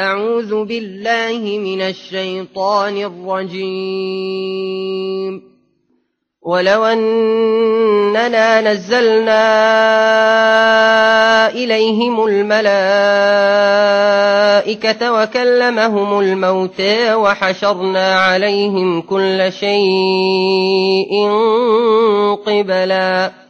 أعوذ بالله من الشيطان الرجيم. ولو أننا نزلنا إليهم الملائكة وكلمهم الموتى وحشرنا عليهم كل شيء قبلاً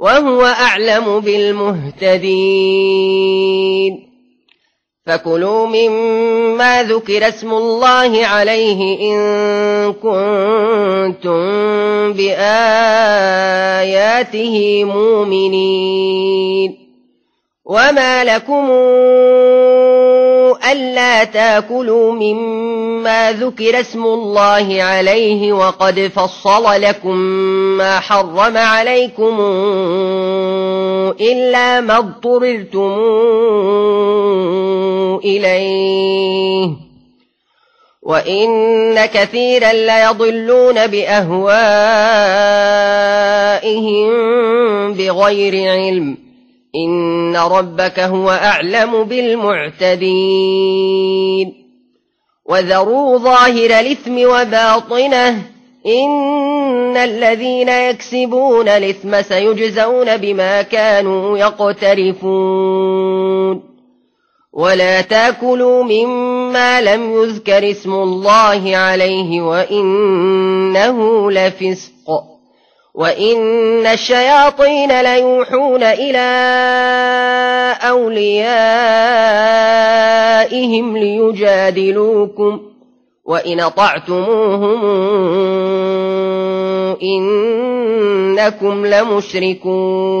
وهو أعلم بالمهتدين. فكلوا مما ذكر اسم الله عليه إن كنتم بآياته مؤمنين. وما لكم ألا تاكلوا مما ذكر اسم الله عليه وقد فصل لكم ما حرم عليكم إلا ما اضطررتم إليه وإن كثيرا ليضلون بأهوائهم بغير علم إن ربك هو أعلم بالمعتدين وذروا ظاهر الإثم وباطنه إن الذين يكسبون الإثم سيجزون بما كانوا يقترفون ولا تاكلوا مما لم يذكر اسم الله عليه وإنه لفسق وإن الشياطين ليوحون إلى أوليائهم ليجادلوكم وإن طعتموهم إنكم لمشركون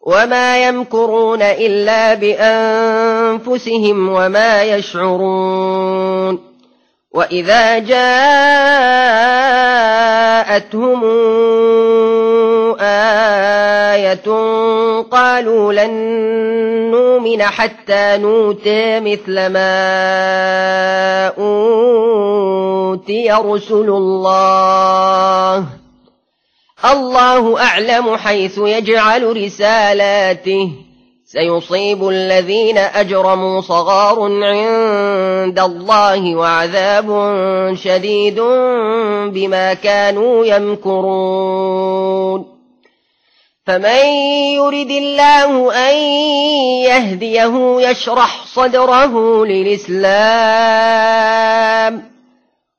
وما يمكرون إلا بأنفسهم وما يشعرون وإذا جاءتهم آية قالوا لن نؤمن حتى نوتي مثل ما أوتي رسل الله الله أعلم حيث يجعل رسالاته. سيصيب الذين أجرموا صغار عند الله وعذاب شديد بما كانوا يمكرون. فمن يرد الله أن يهديه يشرح صدره للإسلام.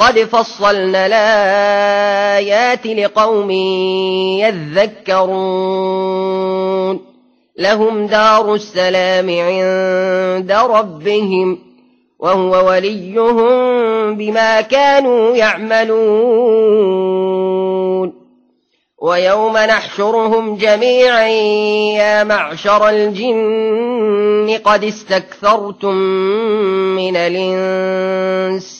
قد فصلنا الآيات لقوم يذكرون لهم دار السلام عند ربهم وهو وليهم بما كانوا يعملون ويوم نحشرهم جميعا يا معشر الجن قد استكثرتم من الإنس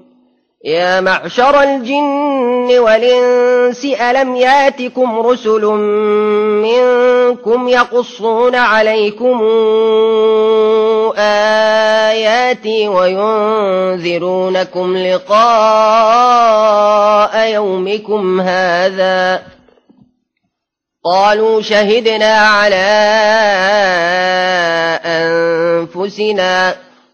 يا معشر الجن والإنس ألم ياتكم رسل منكم يقصون عليكم آياتي وينذرونكم لقاء يومكم هذا؟ قالوا شهدنا على أنفسنا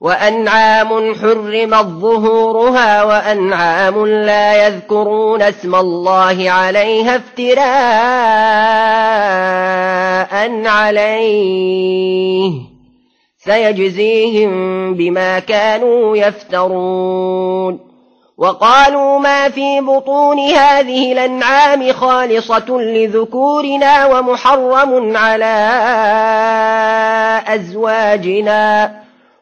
وأنعام حرمت ظهورها وأنعام لا يذكرون اسم الله عليها افتراء عليه. سيجزيهم بما كانوا يفترون. وقالوا ما في بطون هذه الأنعام خالصة لذكورنا ومحرم على أزواجنا.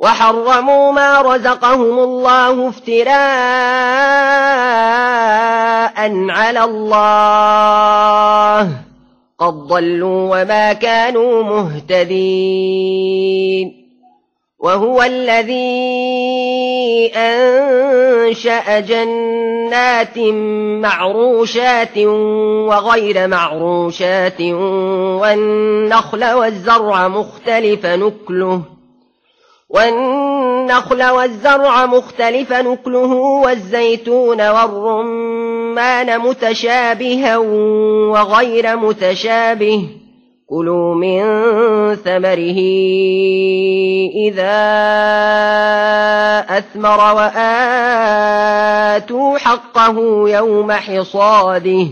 وحرموا ما رزقهم الله افتراء على الله قد ضلوا وما كانوا مهتدين وهو الذي أنشأ جنات معروشات وغير معروشات والنخل والزرع مختلف نكله والنخل والزرع مختلف نكله والزيتون والرمان متشابها وغير متشابه. كلوا من ثمره إذا أثمر وآتوا حقه يوم حصاده.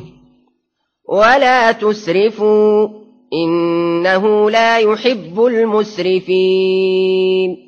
ولا تسرفوا إنه لا يحب المسرفين.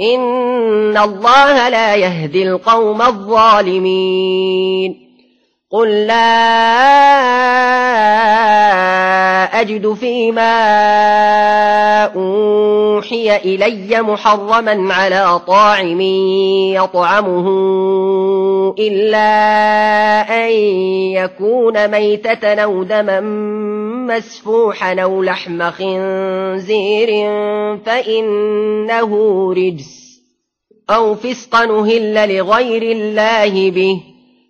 إن الله لا يهدي القوم الظالمين قل لا أجد فيما أوحي إلي محرما على طاعم يطعمه إلا أن يكون ميتة أو دما مسفوحا أو لحم خنزير فإنه رجس أو فسقا نهل لغير الله به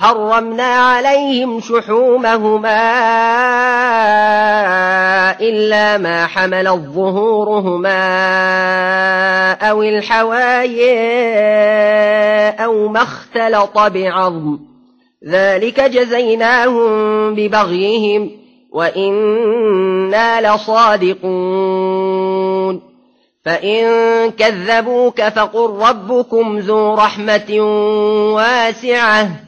حرمنا عليهم شحومهما إلا ما حمل الظهورهما أو الحوايا أو ما اختلط بعظم. ذلك جزيناهم ببغيهم وإنا لصادقون. فإن كذبوك فقل ربكم ذو رحمة واسعة.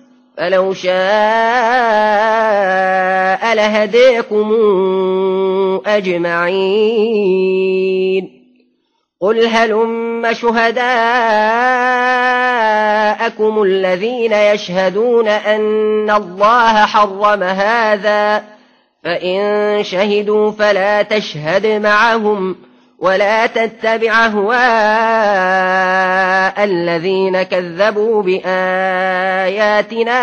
فلو شاء لهديكم أجمعين. قل هلم شهداءكم الذين يشهدون أن الله حرم هذا؟ فإن شهدوا فلا تشهد معهم. ولا تتبع أهواء الذين كذبوا بآياتنا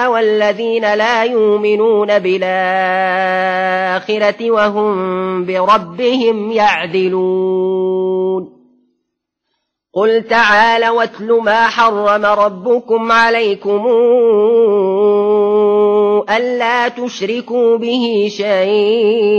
والذين لا يؤمنون بالآخرة وهم بربهم يعدلون. قل تعالى واتل ما حرم ربكم عليكم ألا تشركوا به شيئا.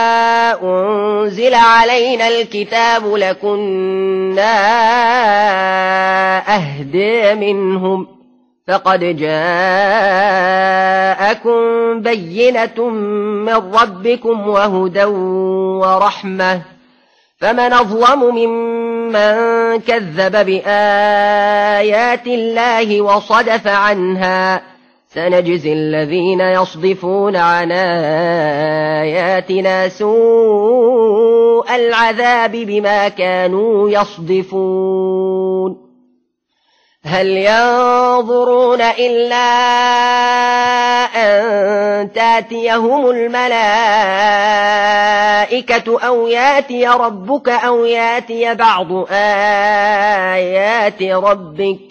أنزل علينا الكتاب لكنا أهدى منهم فقد جاءكم بينة من ربكم وهدى ورحمة فمن أظلم ممن كذب بآيات الله وصدف عنها سنجزي الذين يصدفون عن آياتنا سوء العذاب بما كانوا يصدفون. هل ينظرون إلا أن تأتيهم الملائكة أو يأتي ربك أو يأتي بعض آيات ربك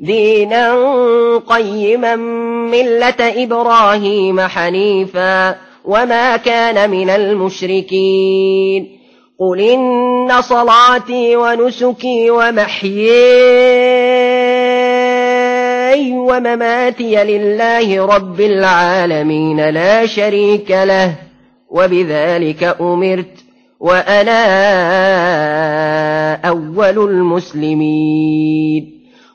دينا قيما ملة إبراهيم حنيفا وما كان من المشركين قل إن صلاتي ونسكي ومحياي ومماتي لله رب العالمين لا شريك له وبذلك أمرت وأنا أول المسلمين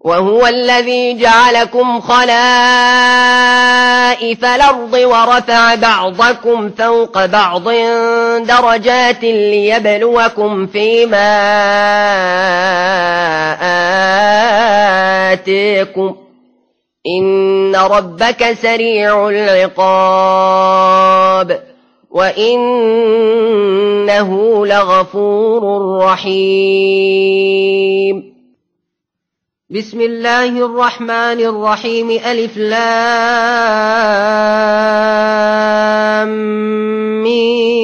وهو الذي جعلكم خلائف الأرض ورفع بعضكم فوق بعض درجات ليبلوكم فيما آتيكم. إن ربك سريع العقاب. وإنه لغفور رحيم. بسم الله الرحمن الرحيم. ألف لام ميم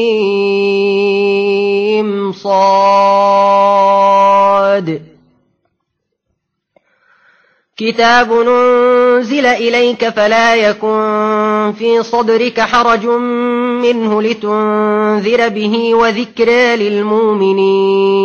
صاد. كتاب ننزل إليك فلا يكن في صدرك حرج منه لتنذر به وذكرى للمؤمنين.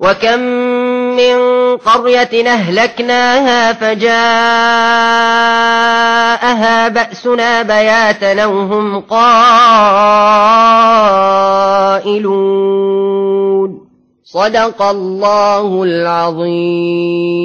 وكم من قرية أهلكناها فجاءها بأسنا بياتا وهم قائلون صدق الله العظيم